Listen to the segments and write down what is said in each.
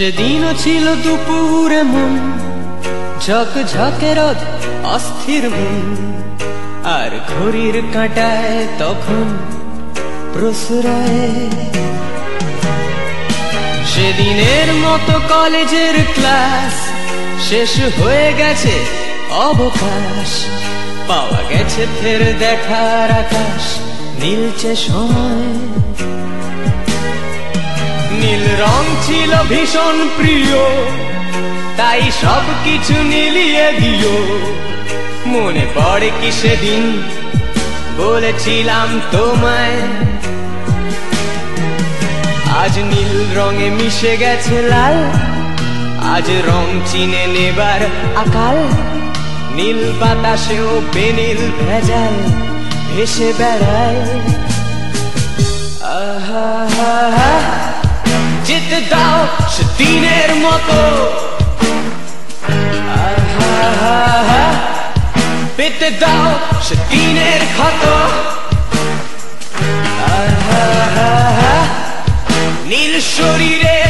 সেদিনও ছিল দুপুরে মন ঝক ঝকে রোদ, অস্থির মন। আর ঘড়ির কাঁটায় তখন সেদিনের মতো কলেজের ক্লাস, শেষ হয়ে গেছে অবকাশ। পাওয়া গেছে ফের দেখার আকাশ নীলচে সময়। রং ছিল ভীষণ প্রিয়, তাই সব কিছু নীলিয়ে দিও। মনে পড়ে কি সেদিন বলেছিলাম তোমায়? আজ নীল রঙে মিশে গেছে লাল, আজ রং চিনে নেবার আকাল। নীল বাতাসেও বেনীল ভেজাল ভেসে বেড়ায়। আহা। যেতে দাও সে দিনের মতো। পেতে দাও সে দিনের ক্ষত। নীল শরীরে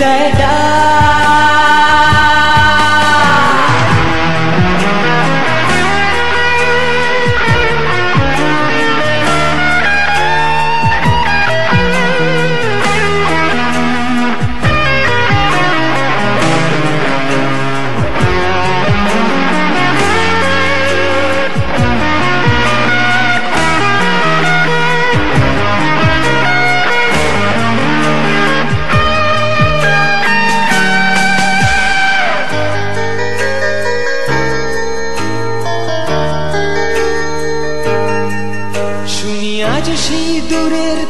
দেয় ডাক।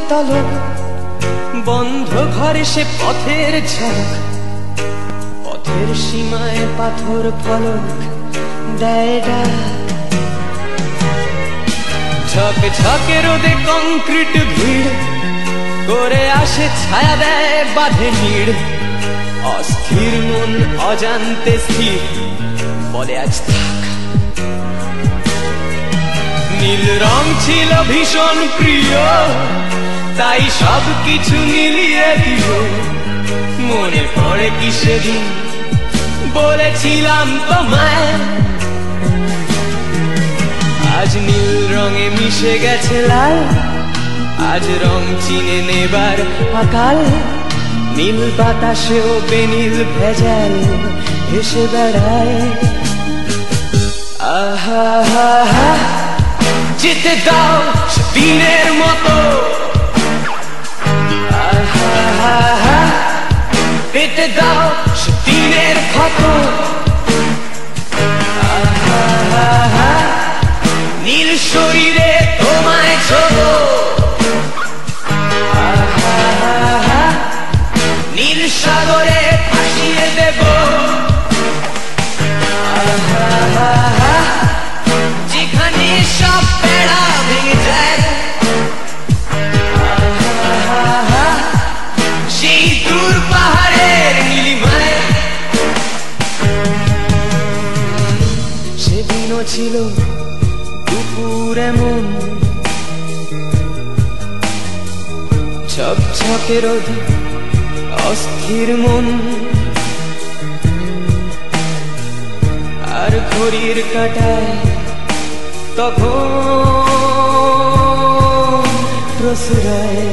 তলক বন্ধ ঘরে সে পথের ঝলক, পথের সীমায় পাথর ফলক, দেয়। ঝক ঝকে রোদে কংক্রিট ভিড়, করে আসে ছায়া দেয়, বাঁধে নিড় অস্থির মন অজান্তে স্থির, বলে আজ থাক নীল রং ছিল ভীষণ প্রিয় তাই সব কিছু মিলিয়ে দিও। মনে পড়ে কি সেদিন? বলেছিলাম তোমায়। আজ নীল রঙে মিশে গেছে লাল। আজ রং চিনে নেবার আকাল নীল বাতাসেও বেনীল ভেজাল ভেসে বেড়ায়। আহা হা হা যেতে দাও দিনের মতো। দিনের নীল শরীরে তোমায় ছোট নীল সাগরে দুপুর এমন ঝকঝকে রোধ অস্থির মন। আর ঘড়ির কাটায় তখন প্রসরায়